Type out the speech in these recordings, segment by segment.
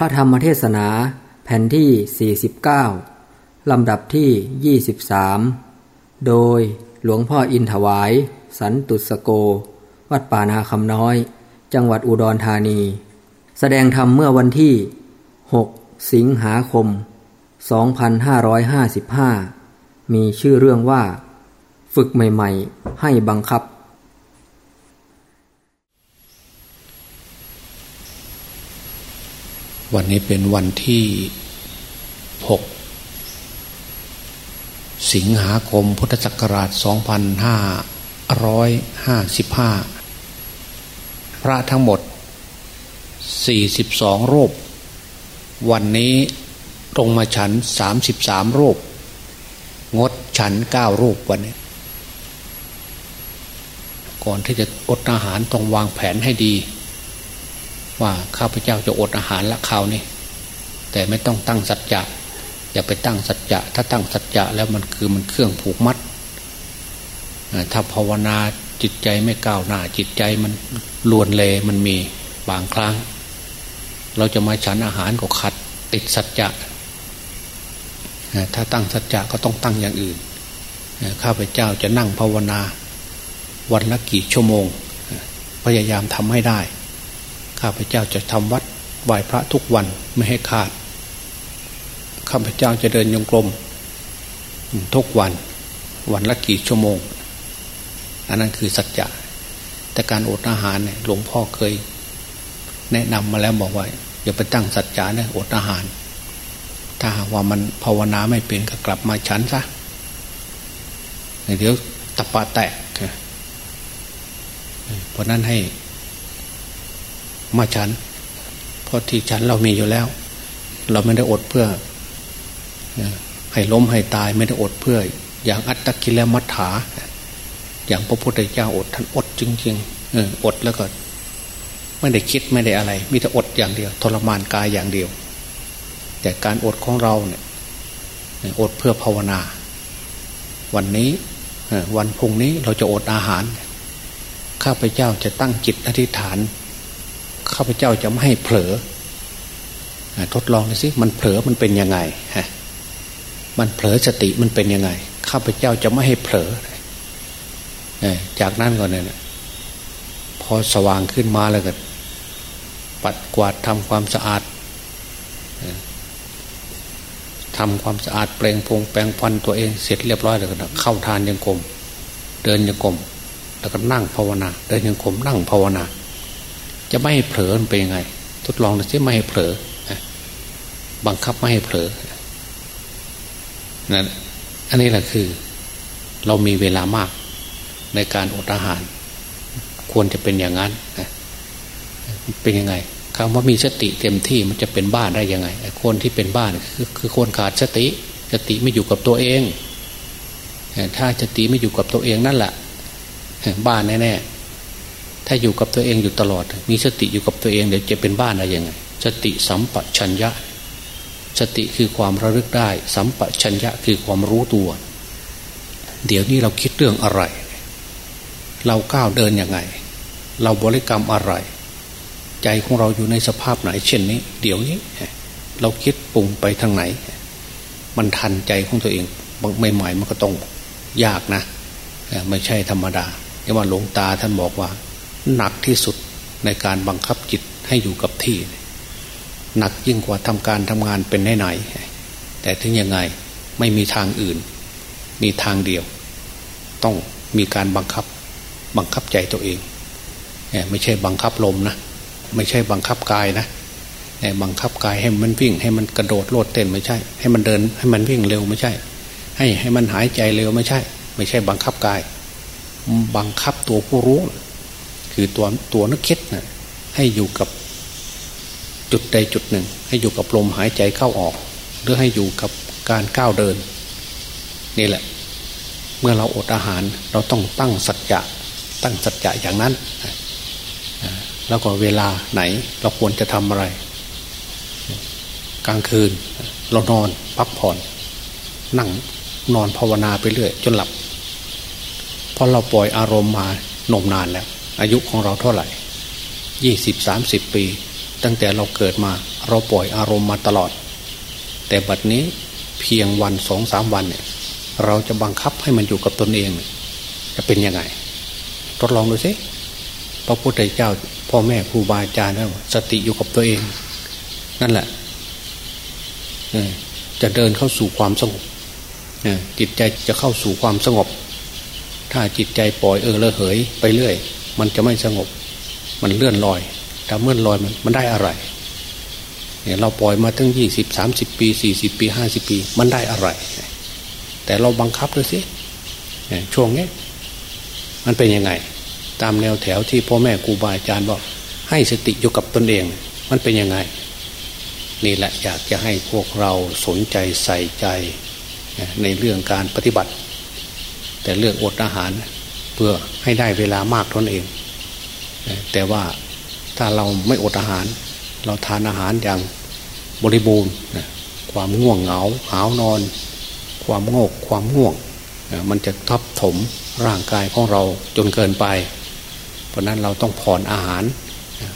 ระธรรมเทศนาแผ่นที่ 49 ลำดับที่ 23 โดยหลวงพ่ออินถวาย สันตุสโก วัดป่านาคำน้อย จังหวัดอุดรธานี แสดงธรรมเมื่อวันที่ 6 สิงหาคม 2555 มีชื่อเรื่องว่า ฝึกใหม่ ๆ ให้บังคับ วันนี้เป็นวันที่ 6 สิงหาคมพุทธศักราช 2555 พระทั้งหมด 42 รูป วันนี้ตรงมาฉัน 33 รูป งดฉัน 9 รูปวันนี้ ก่อนที่จะอดอาหารต้องวางแผนให้ดี ว่าข้าพเจ้าจะอดอาหารละคราวนี้แต่ไม่ต้องตั้งสัจจะอย่าไปตั้งสัจจะถ้าตั้งสัจจะแล้วมันคือมันเครื่องผูกมัดถ้าภาวนาจิตใจไม่ก้าวหน้าจิตใจมันลวนเลมันมีบางครั้ง เราจะมาฉันอาหารก็ขัดติดสัจจะถ้าตั้งสัจจะก็ต้องตั้งอย่างอื่นข้าพเจ้าจะนั่งภาวนา วันละกี่ชั่วโมง พยายามทำให้ได้ ข้าพเจ้าจะทำวัดไหว้พระทุกวันไม่ให้ขาด ข้าพเจ้าจะเดินยงกลม ทุกวันวันละกี่ชั่วโมง อันนั้นคือสัจจะ แต่การอดอาหารเนี่ยหลวงพ่อเคย แนะนำมาแล้วบอกว่าอย่าไปตั้งสัจจะเนี่ยอดอาหาร ถ้าว่ามันภาวนาไม่เป็นก็กลับมาฉันซะเดี๋ยวตะปาแตกเพราะนั้นให้ มาฉัน เพราะที่ฉันเรามีอยู่แล้ว เราไม่ได้อดเพื่อให้ล้มให้ตายไม่ได้อดเพื่อ อย่างอัตตกิลมัฏฐา อย่างพระพุทธเจ้าอดท่านอดจริงๆเอออดแล้วก็ ไม่ได้คิดไม่ได้อะไร มีแต่อดอย่างเดียว ทรมานกายอย่างเดียว แต่การอดของเราเนี่ยอดเพื่อภาวนา วันนี้วันพุ่งนี้เราจะอดอาหาร ข้าพเจ้าจะตั้งจิตอธิษฐาน ข้าพเจ้าจะไม่ให้เผลอทดลองดูสิมันเผลอมันเป็นยังไงฮะมันเผลอสติมันเป็นยังไง ข้าพเจ้าจะไม่ให้เผลอจากนั้นก่อนเนี่ยพอสว่างขึ้นมาแล้วก็ปัดกวาดทำความสะอาดทำความสะอาดเปล่งพงแปลงฟันตัวเองเสร็จเรียบร้อยแล้วก็เข้าทานยังกลมเดินยังกลมแล้วก็นั่งภาวนา เดินยังกลมนั่งภาวนา จะไม่ให้เผลอมันเป็นยังไง ทดลองดูสิไม่ให้เผลอบังคับไม่ให้เผลอนั่นอันนี้แหละคือ เรามีเวลามากในการอดอาหาร ควรจะเป็นอย่างนั้นเป็นยังไงคำว่ามีสติเต็มที่มันจะเป็นบ้านได้ยังไง คนที่เป็นบ้านคือคือคนขาดสติ สติไม่อยู่กับตัวเอง ถ้าสติไม่อยู่กับตัวเองนั่นแหละบ้านแน่ๆ ถ้าอยู่กับตัวเองอยู่ตลอด มีสติอยู่กับตัวเองเดี๋ยวจะเป็นบ้านอะไรยังไง สติสัมปชัญญะ สติคือความระลึกได้ สัมปชัญญะคือความรู้ตัว เดี๋ยวนี้เราคิดเรื่องอะไร เราก้าวเดินยังไง เราบริกรรมอะไร ใจของเราอยู่ในสภาพไหน เช่นนี้ เดี๋ยวนี้ เราคิดปรุงไปทางไหน มันทันใจของตัวเองใหม่ๆมันก็ต้องยากนะ ไม่ใช่ธรรมดาที่ว่าหลวงตาท่านบอกว่า หนักที่สุดในการบังคับจิตให้อยู่กับที่ หนักยิ่งกว่าทำการทำงานเป็นไหนๆแต่ถึงยังไงไม่มีทางอื่น มีทางเดียว ต้องมีการบังคับบังคับใจตัวเองไม่ใช่บังคับลมนะ ไม่ใช่บังคับกายนะบังคับกายให้มันวิ่ง ให้มันกระโดดโลดเต้นไม่ใช่ ให้มันเดินให้มันวิ่งเร็วไม่ใช่ ให้ให้มันหายใจเร็วไม่ใช่ ไม่ใช่บังคับกาย บังคับตัวผู้รู้ คือตัวตัวนึกคิดนะให้อยู่กับจุดใดจุดหนึ่ง ให้อยู่กับลมหายใจเข้าออก หรือให้อยู่กับการก้าวเดิน นี่แหละ เมื่อเราอดอาหารเราต้องตั้งสัจจะตั้งสัจจะอย่างนั้น แล้วก็เวลาไหนเราควรจะทำอะไร กลางคืนเรานอนพักผ่อน นั่งนอนภาวนาไปเรื่อยจนหลับเพราะเราปล่อยอารมณ์มานมนานแล้ว อายุของเราเท่าไหร่ยี่สิบสามสิบปี ตั้งแต่เราเกิดมาเราปล่อยอารมณ์มาตลอด แต่บัดนี้เพียงวันสองสามวันเนี่ย เราจะบังคับให้มันอยู่กับตนเอง จะเป็นยังไง ทดลองดูสิพระพุทธเจ้า พ่อแม่ครูบาอาจารย์แล้วสติอยู่กับตัวเอง นั่นแหละจะเดินเข้าสู่ความสงบจิตใจจะเข้าสู่ความสงบ ถ้าจิตใจปล่อยเออละเหยไปเรื่อย มันจะไม่สงบ มันเลื่อนลอยถ้าเมื่อนลอยมันมันได้อะไรเนี่ยเราปล่อยมาตั้งยี่สิบสามสิบปีสี่สิบปีห้าสิบปี มันได้อะไร แต่เราบังคับด้วยสิช่วงนี้มันเป็นยังไง ตามแนวแถวที่พ่อแม่ครูบาอาจารย์บอก ให้สติอยู่กับตนเอง มันเป็นยังไง นี่แหละอยากจะให้พวกเราสนใจใส่ใจในเรื่องการปฏิบัติ แต่เรื่องอดอาหาร พื่อให้ได้เวลามากทนเอง แต่ว่าถ้าเราไม่อดอาหาร เราทานอาหารอย่างบริบูรณ์ความง่วงเหงาหาวนอน ความโงกความง่วง มันจะทับถมร่างกายของเราจนเกินไป เพราะนั้นเราต้องผ่อนอาหาร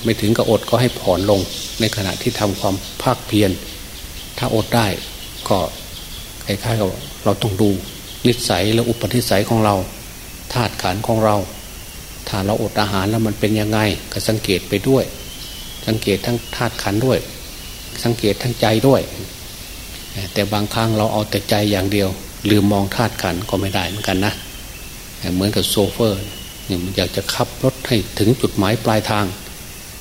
ไม่ถึงกับอดก็ให้ผ่อนลง ในขณะที่ทำความภาคเพียรถ้าอดได้ก็คล้ายๆกับเราต้องดูนิสัยและอุปนิสัยของเรา ธาตุขันของเรา ถ้าเราอดอาหารแล้วมันเป็นยังไง ก็สังเกตไปด้วย สังเกตทั้งธาตุขันด้วย สังเกตทั้งใจด้วย แต่บางครั้งเราเอาแต่ใจอย่างเดียว ลืมมองธาตุขันก็ไม่ได้เหมือนกันนะเหมือนกับโซเฟอร์เนี่ยมันอยากจะขับรถให้ถึงจุดหมายปลายทาง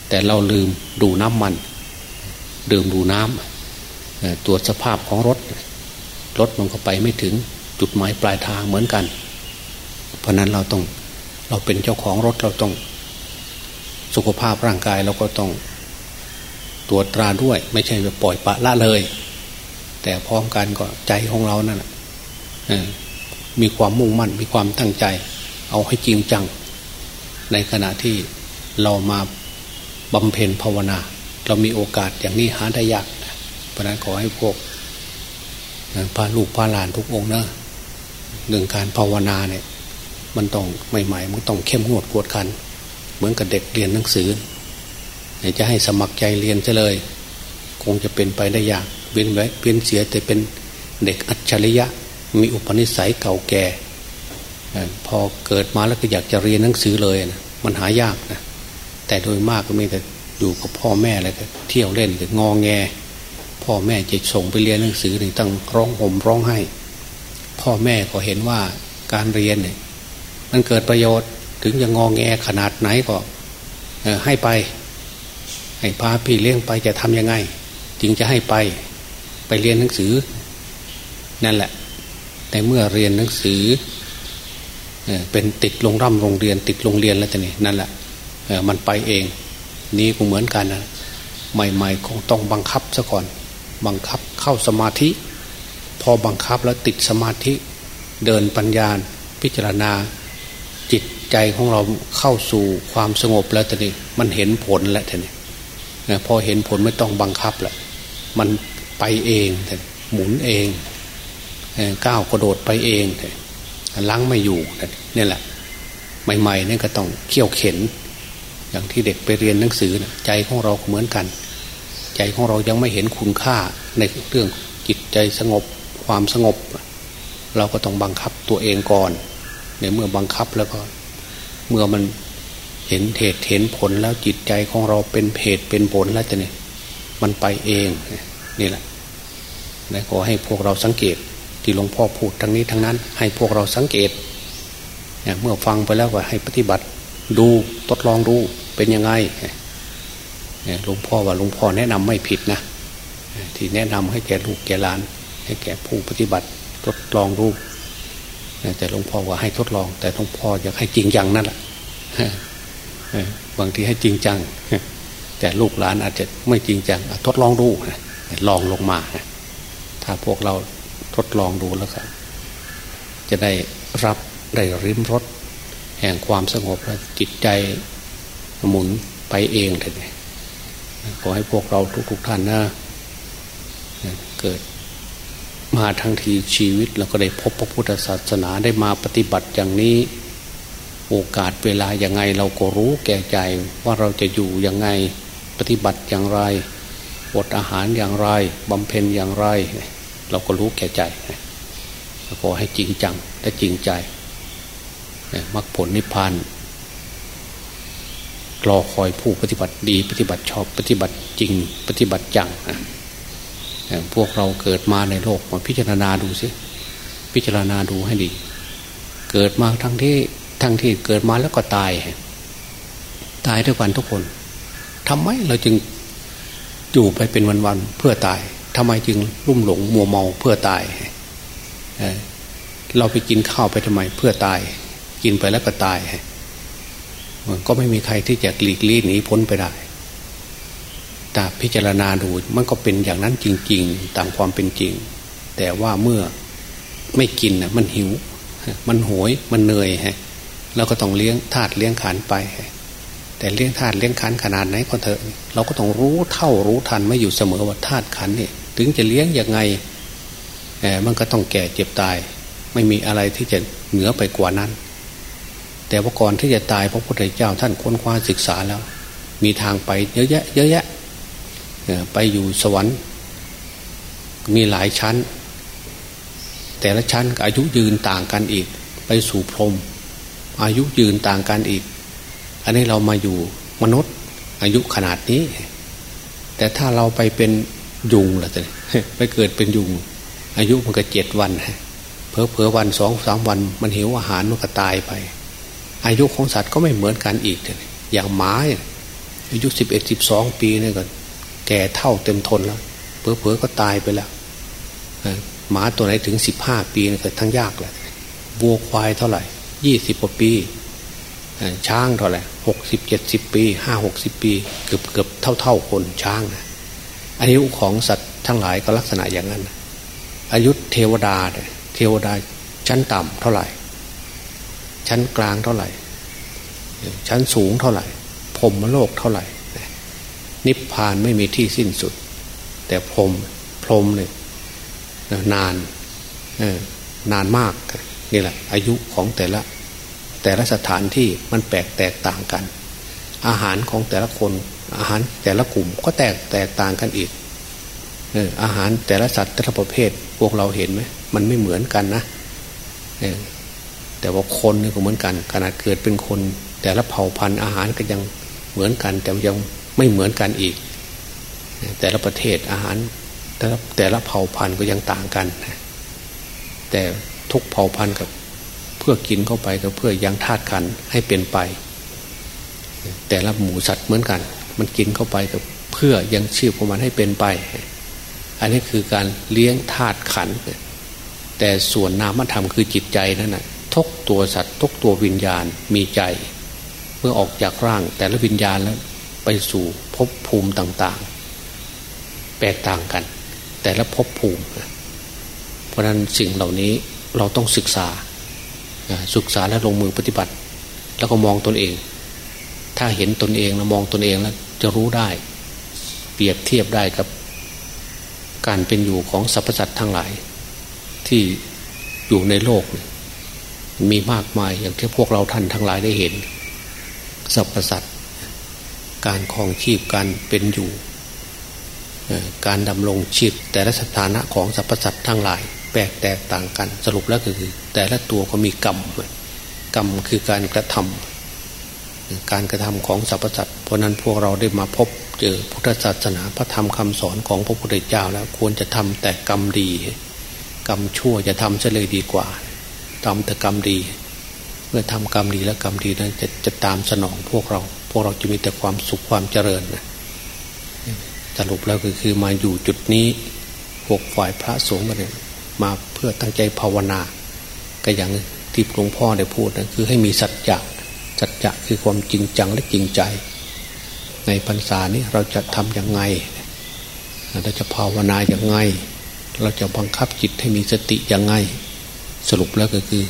แต่เราลืมดูน้ำมันดื่มดูน้ำตรวจสภาพของรถ รถมันก็ไปไม่ถึงจุดหมายปลายทางเหมือนกัน เพราะนั้นเราต้องเราเป็นเจ้าของรถเราต้อง สุขภาพร่างกายเราก็ต้องตรวจตราด้วย ไม่ใช่ไปปล่อยปะละเลย แต่พร้อมกันก็ใจของเรานั่นมีความมุ่งมั่น มีความตั้งใจ เอาให้จริงจัง ในขณะที่เรามาบำเพ็ญภาวนา เรามีโอกาสอย่างนี้หาได้ยากเพราะนั้นขอให้พวกพาลูกพาหลานทุกองนะหนึ่งการภาวนาเนี่ย มันต้องใหม่ ๆ มันต้องเข้มงวดกวดขัน เหมือนกับเด็กเรียนหนังสือจะให้สมัครใจเรียนจะเลย คงจะเป็นไปได้ยากเวียนไว้เวียนเสียแต่เป็นเด็กอัจฉริยะ มีอุปนิสัยเก่าแก่พอเกิดมาแล้วก็อยากจะเรียนหนังสือเลยนะมันหายากนะแต่โดยมากก็มีแต่อยู่กับพ่อแม่แล้วก็เที่ยวเล่นก็งองแง พ่อแม่จะส่งไปเรียนหนังสือหนึ่งตั้งร้องห่มร้องไห้ พ่อแม่ก็เห็นว่าการเรียนเนี่ย มันเกิดประโยชน์ ถึงจะงองแงขนาดไหนก็ให้ไป ให้พาพี่เลี้ยงไปจะทำยังไง จึงจะให้ไปไปเรียนหนังสือ นั่นแหละ แต่เมื่อเรียนหนังสือเป็นติดลงร่ำโรงเรียน ติดโรงเรียนแล้วแต่นี่นั่นแหละมันไปเอง นี่ก็เหมือนกันนะใหม่ๆคงต้องบังคับซะก่อน บังคับเข้าสมาธิ พอบังคับแล้วติดสมาธิ เดินปัญญาพิจารณา จิตใจของเราเข้าสู่ความสงบแล้วทีนี้มันเห็นผลแล้วทีนี้พอเห็นผลไม่ต้องบังคับแล้วมันไปเองหมุนเองก้าวกระโดดไปเองล้างไม่อยู่นี่แหละ ใหม่ๆนี่ก็ต้องเขี่ยวเข็น อย่างที่เด็กไปเรียนหนังสือใจของเราเหมือนกัน ใจของเรายังไม่เห็นคุณค่าในเรื่องจิตใจสงบความสงบ เราก็ต้องบังคับตัวเองก่อน ในเมื่อบังคับแล้วก็ เมื่อมันเห็นเหตุเห็นผลแล้วจิตใจของเราเป็นเหตุเป็นผลแล้วจะเนี่ยมันไปเองนี่แหละและขอให้พวกเราสังเกตที่หลวงพ่อพูดทั้งนี้ทั้งนั้น ให้พวกเราสังเกตเนี่ยเมื่อฟังไปแล้วก็ให้ปฏิบัติดูทดลองดูเป็นยังไงหลวงพ่อว่าหลวงพ่อแนะนำไม่ผิดนะที่แนะนำให้แก่ลูกแก่หลาน ให้แก่ผู้ปฏิบัติทดลองรู แต่หลวงพ่อว่าให้ทดลอง แต่หลวงพ่ออยากให้จริงจังนั่นแหละบางทีให้จริงจัง แต่ลูกหลานอาจจะไม่จริงจังทดลองดูลองลงมาถ้าพวกเราทดลองดูแล้วก็จะได้รับได้ริมรสแห่งความสงบและจิตใจหมุนไปเองเลยขอให้พวกเราทุกๆท่านนะเกิด มาทั้งทีชีวิตเราก็ได้พบพระพุทธศาสนาได้มาปฏิบัติอย่างนี้ โอกาสเวลาอย่างไงเราก็รู้แก่ใจว่าเราจะอยู่อยังไงปฏิบัติอย่างไรอดอาหารอย่างไรบำเพ็ญอย่างไร เราก็รู้แก่ใจขอให้จริงจังและจริงใจมรรคผลนิพพานรอคอยผู้ปฏิบัติดี ปฏิบัติชอบปฏิบัติจริง ปฏิบัติจัง พวกเราเกิดมาในโลกมาพิจารณาดูสิ พิจารณาดูให้ดี เกิดมาทั้งที่ทั้งที่เกิดมาแล้วก็ตาย ตายด้วยกันทุกคนทำไมเราจึงอยู่ไปเป็นวันๆเพื่อตายทำไมจึงรุ่มหลงมัวเมาเพื่อตายเราไปกินข้าวไปทำไมเพื่อตาย กินไปแล้วก็ตายมันก็ไม่มีใครที่จะหลีกลี่หนีพ้นไปได้ แต่พิจารณาดูมันก็เป็นอย่างนั้นจริง ๆ ตามความเป็นจริง แต่ว่าเมื่อไม่กินนะมันหิว มันโหยมันเหนื่อยฮะเราก็ต้องเลี้ยงธาตุเลี้ยงขันไปแต่เลี้ยงธาตุเลี้ยงขันขนาดไหนก็เถอะเราก็ต้องรู้เท่ารู้ทันไม่อยู่เสมอว่าธาตุขันเนี่ยถึงจะเลี้ยงยังไงมันก็ต้องแก่เจ็บตาย ไม่มีอะไรที่จะเหนือไปกว่านั้น แต่ว่าก่อนที่จะตายพระพุทธเจ้าท่านค้นคว้าศึกษาแล้ว มีทางไปเยอะแยะเยอะแยะ ไปอยู่สวรรค์มีหลายชั้น แต่ละชั้นอายุยืนต่างกันอีก ไปสู่พรหมอายุยืนต่างกันอีก อันนี้เรามาอยู่มนุษย์ อายุขนาดนี้ แต่ถ้าเราไปเป็นยุงล่ะจะไปเกิดเป็นยุง อายุมันก็เจ็ดวันเพอเพอวันสองสามวัน มันหิวอาหารมันก็ตายไป อายุของสัตว์ก็ไม่เหมือนกันอีก อย่างหมาอายุสิบเอ็ดสิบสองปีนี่ก็ แก่เท่าเต็มทนแล้วเพอเพอก็ตายไปแล้วหมาตัวไหนถึงสิบห้าปีนี่ก็ทั้งยากแหละวัวควายเท่าไหร่ยี่สิบกว่าปีช้างเท่าไหร่หกสิบเจ็ดสิบปีห้าหกสิบปี เกือบเกือบเท่าเท่าคนช้างนะอายุของสัตว์ทั้งหลายก็ลักษณะอย่างนั้น อายุเทวดาเทวดาชั้นต่ำเท่าไหร่ ชั้นกลางเท่าไหร่ ชั้นสูงเท่าไหร่พรมโลกเท่าไหร่ นิพพานไม่มีที่สิ้นสุด แต่พรมพรมเนี่ยนานนานมากนี่แหละ อายุของแต่ละ แต่ละสถานที่มันแปลกแตกต่างกัน อาหารของแต่ละคน อาหารแต่ละกลุ่มก็แตกแตกต่างกันอีกอาหารแต่ละสัตว์แต่ละประเภท พวกเราเห็นไหมมันไม่เหมือนกันนะแต่ว่าคนนี่ก็เหมือนกันขนาดเกิดเป็นคน แต่ละเผ่าพันธุ์อาหารก็ยังเหมือนกันแต่ยัง ไม่เหมือนกันอีก แต่ละประเทศอาหาร แต่ละแต่ละเผ่าพันธุ์ก็ยังต่างกัน แต่ทุกเผ่าพันธุ์กับเพื่อกินเข้าไปก็เพื่อยังธาตุขันให้เป็นไป แต่ละหมูสัตว์เหมือนกัน มันกินเข้าไปก็เพื่อยังชีพของมันให้เป็นไป อันนี้คือการเลี้ยงธาตุขัน แต่ส่วนนามธรรมคือจิตใจนั่นแหะทุกตัวสัตว์ทุกตัววิญญาณมีใจ เมื่อออกจากร่างแต่ละวิญญาณแล้ว ไปสู่ภพภูมิต่างๆ แตกต่างกัน แต่ละภพภูมิ เพราะนั้นสิ่งเหล่านี้เราต้องศึกษาศึกษาและลงมือปฏิบัติ แล้วก็มองตนเอง ถ้าเห็นตนเองแล้วมองตนเองแล้วจะรู้ได้ เปรียบเทียบได้กับ การเป็นอยู่ของสรรพสัตว์ทั้งหลาย ที่อยู่ในโลก มีมากมายอย่างที่พวกเราท่านทั้งหลายได้เห็นสรรพสัตว์ การคลองชีพการเป็นอยู่ การดำรงชีพแต่ละสถานะของสรรพสัตว์ทั้งหลายแปลกแตกต่างกันสรุปแล้วก็คือ แต่ละตัวก็มีกรรมกรรมคือการกระทำการกระทำของสรรพสัตว์เพราะนั้นพวกเราได้มาพบเจอพุทธศาสนาพระธรรมคำสอนของพระพุทธเจ้าแล้วควรจะทำแต่กรรมดี กรรมชั่วจะทำเฉลยดีกว่าทำแต่กรรมดี เมื่อทำกรรมดีแล้วกรรมดีนั้นจะจะตามสนองพวกเรา วกเราจะมีแต่ความสุขความเจริญนะสรุปแล้วก็คือมาอยู่จุดนี้พวกฝ่ายพระสงฆ์มาเนี่ยมาเพื่อตั้งใจภาวนา ก็อย่างที่หลวงพ่อได้พูดนะคือให้มีสัจจะสัจจะคือความจริงจังและจริงใจ ในพรรษานี้เราจะทำอย่างไงเราจะภาวนาอย่างไง เราจะบังคับจิตให้มีสติอย่างไง สรุปแล้วก็คือ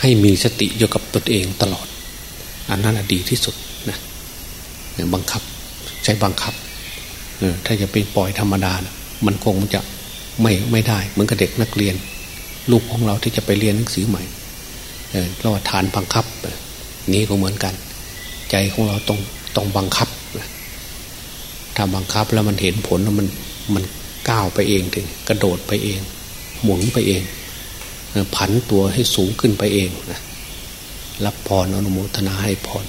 ให้มีสติอยู่กับตนเองตลอด อันนั้นดีที่สุดนะบังคับใช้บังคับถ้าจะเป็นปล่อยธรรมดานะมันคงมันจะไม่ไม่ได้ เหมือนกับเด็กนักเรียน ลูกของเราที่จะไปเรียนหนังสือใหม่เราฐานบังคับ นี้ก็เหมือนกัน ใจของเราต้องต้องบังคับถ้าบังคับแล้วมันเห็นผลแล้วมันมันก้าวไปเองถึง กระโดดไปเอง หมุนไปเองผันตัวให้สูงขึ้นไปเองนะ รับพรออนุโมทนาให้พร